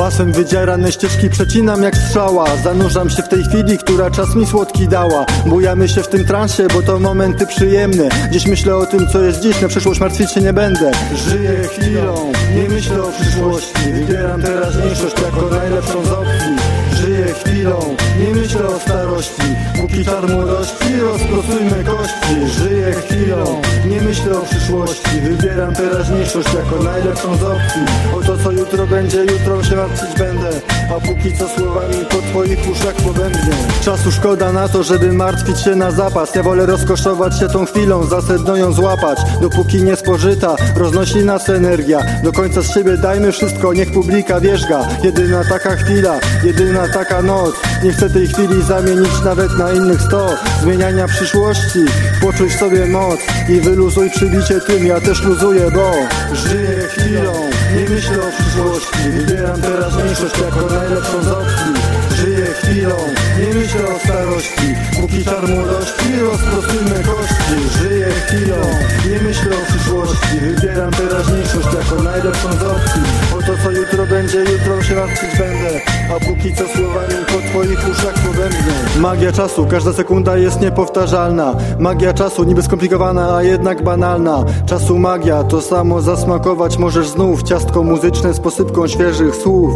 Pasem wydzierane ścieżki przecinam jak strzała. Zanurzam się w tej chwili, która czas mi słodki dała. Bujamy się w tym transie, bo to momenty przyjemne. Dziś myślę o tym, co jest dziś, na przyszłość martwić się nie będę. Żyję chwilą, nie myślę o przyszłości. Wybieram teraźniejszość jako najlepszą z opcji Żyję chwilą, nie myślę o starości. Póki czar młodości, rozprostujmy kości. Żyję chwilą, nie myślę o przyszłości. Wybieram teraźniejszość jako najlepszą z opcji. O to co jutro będzie, jutro się martwić będę. A póki co słowami po twoich uszach pobębnie Czasu szkoda na to, żeby martwić się na zapas. Ja wolę rozkoszować się tą chwilą, zasedno ją złapać Dopóki nie spożyta, roznosi nas energia. Do końca z siebie dajmy wszystko, niech publika wierzga. Jedyna taka chwila, jedyna taka noc. Nie chcę tej chwili zamienić nawet na innych sto. Zmieniania przyszłości, poczuj w sobie moc I wyluzuj przybicie tym, ja też luzuję, bo Żyję chwilą, nie myślę o przyszłości. Wybieram teraźniejszość jako najlepszą z opcji. Żyję chwilą, nie myślę o starości. Póki czar młodości, rozprostujmy kości. Żyję chwilą, nie myślę o przyszłości. Wybieram teraźniejszość jako najlepszą z opcji To co jutro będzie, jutro się martwić będę. A póki co słowami po twoich uszach pobębnie Magia czasu, każda sekunda jest niepowtarzalna. Magia czasu, niby skomplikowana, a jednak banalna. Czasu magia, to samo zasmakować możesz znów. Ciastko muzyczne z posypką świeżych słów.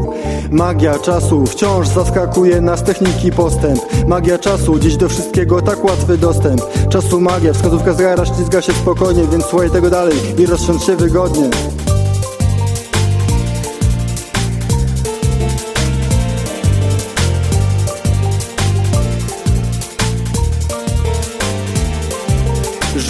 Magia czasu wciąż zaskakuje nas techniki postęp. Magia czasu, dziś do wszystkiego tak łatwy dostęp. Czasu magia, wskazówka zegara ślizga się spokojnie Więc słuchaj tego dalej. I rozsiądź się wygodnie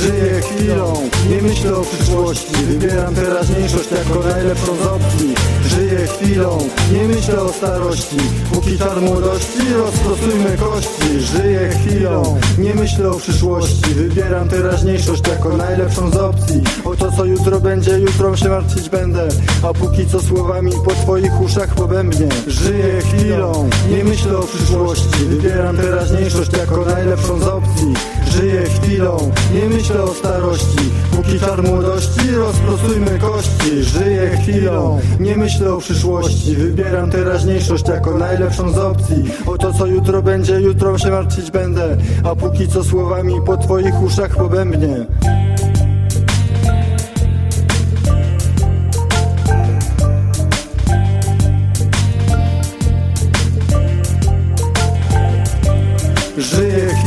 Żyję chwilą, nie myślę o przyszłości. Wybieram teraźniejszość jako najlepszą z opcji. Żyję chwilą, nie myślę o starości. Póki czar młodości, rozprostujmy kości. Żyję chwilą, nie myślę o przyszłości. Wybieram teraźniejszość jako najlepszą z opcji. O to co jutro będzie, jutro się martwić będę. A póki co słowami po twoich uszach pobębnie. Żyję chwilą, nie myślę o przyszłości. Wybieram teraźniejszość jako najlepszą z opcji. Żyję chwilą, nie myślę o starości. Póki czar młodości, rozprostujmy kości. Żyję chwilą, nie myślę o przyszłości. Wybieram teraźniejszość jako najlepszą z opcji. O to co jutro będzie, jutro się martwić będę. A póki co słowami po twoich uszach pobębnie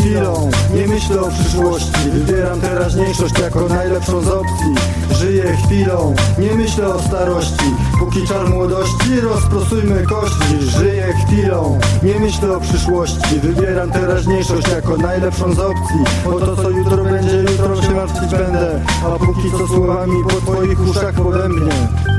chwilą, nie myślę o przyszłości. Wybieram teraźniejszość jako najlepszą z opcji. Żyję chwilą, nie myślę o starości. Póki czar młodości, rozprostujmy kości. Żyję chwilą, nie myślę o przyszłości. Wybieram teraźniejszość jako najlepszą z opcji. O to co jutro będzie, jutro się martwić będę. A póki co słowami po twoich uszach pobębnie